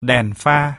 đèn pha.